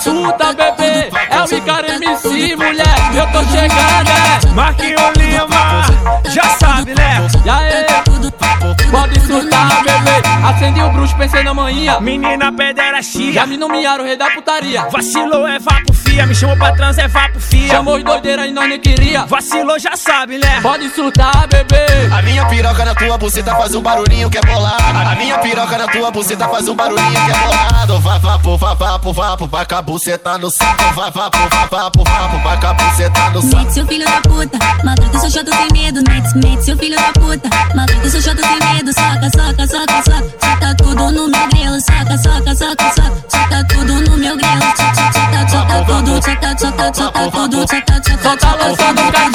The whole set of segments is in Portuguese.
Suta, bebê, é o Icaro MC, mulher, eu tô chegando, é. Marquinhos Lima, já sabe, né? E aí, pode surtar, bebê. Acende o bruxo, pensei na manhã. Menina pederastia, Já me nomearam rei da putaria. vacilou é vapo fia, me chamou pra trans é vapo fia. Chamou os doideira e nós nem queria. Vacilou, já sabe, né? Pode surtar, bebê. A minha piroca na tua buceta faz um barulhinho que é bolado. A minha piroca na tua buceta faz um barulhinho que é bolado. Vai, vapo, vai, vapo, vapo, vai buceta no saco. Vai, vapo, vai, vapo, vapo, vai buceta no saco. Mete seu filho da puta, maltrata seu chato sem medo. Mete, mete seu filho da puta, maltrata seu chato sem medo. Soca, soca, soca, soca, soca tudo no meu grelo. Soca, soca, soca, soca, soca tudo no meu grelo. Soca, soca, soca tudo, soca, soca, soca tudo, soca, soca, Só tá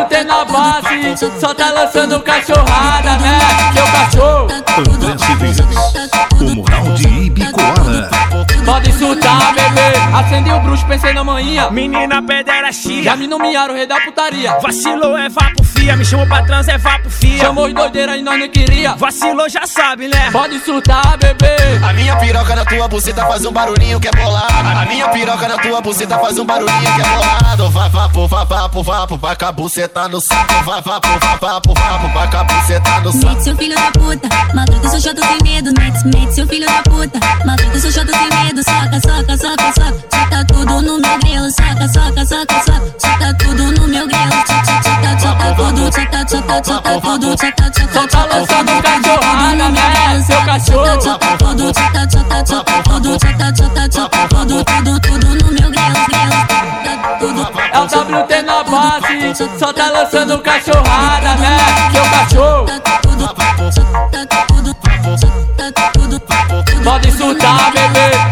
É o WT na base, só tá lançando cachorrada, né, seu cachorro? André Silveira, o moral de Ibicoara. Pode surtar, bebê. Acende o bruxo, pensei na manhã. Menina pederastia, Já me nomearam rei da putaria. vacilou é vapo fia, me chamou pra trans é vapo fia. Chamou os doideira e nós nem queria. Vacilou, já sabe, né? Pode surtar, bebê. A minha piroca na tua buceta faz um barulhinho que é bolado. A minha piroca na tua buceta faz um barulhinho que é bolado. Vai, vapo, vai, vapo, vapo, vai com a buceta no saco. Vai, vapo, vai, vapo, vapo, vai com a buceta no saco. Mete seu filho da puta, maltrata seu chato sem medo. Mete, mete seu filho da puta, maltrata seu chato sem medo. Soca, soca, soca soca, soca, Só tá lançando seu cachorro? Tudo, soca, soca, soca tudo, tudo, no meu. Tudo. É o WT na base, só tá lançando cachorrada, né, seu cachorro? Pode surtar, bebê.